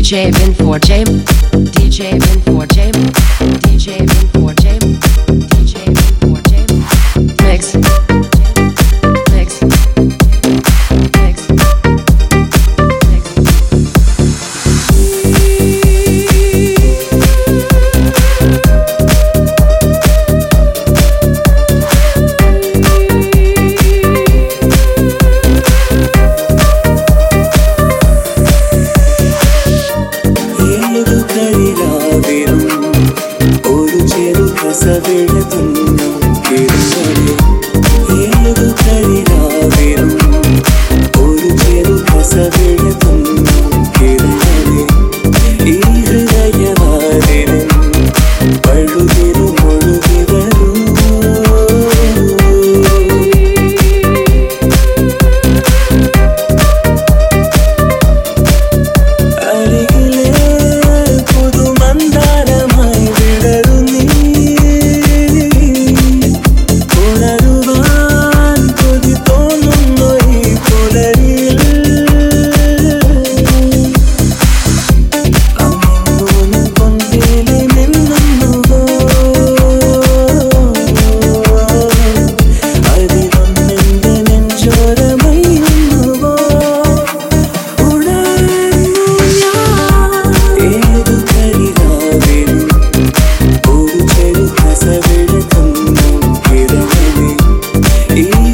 DJ Vin 4J, DJ Vin 4J, DJ Vin 4J. വേളതും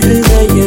everywhere you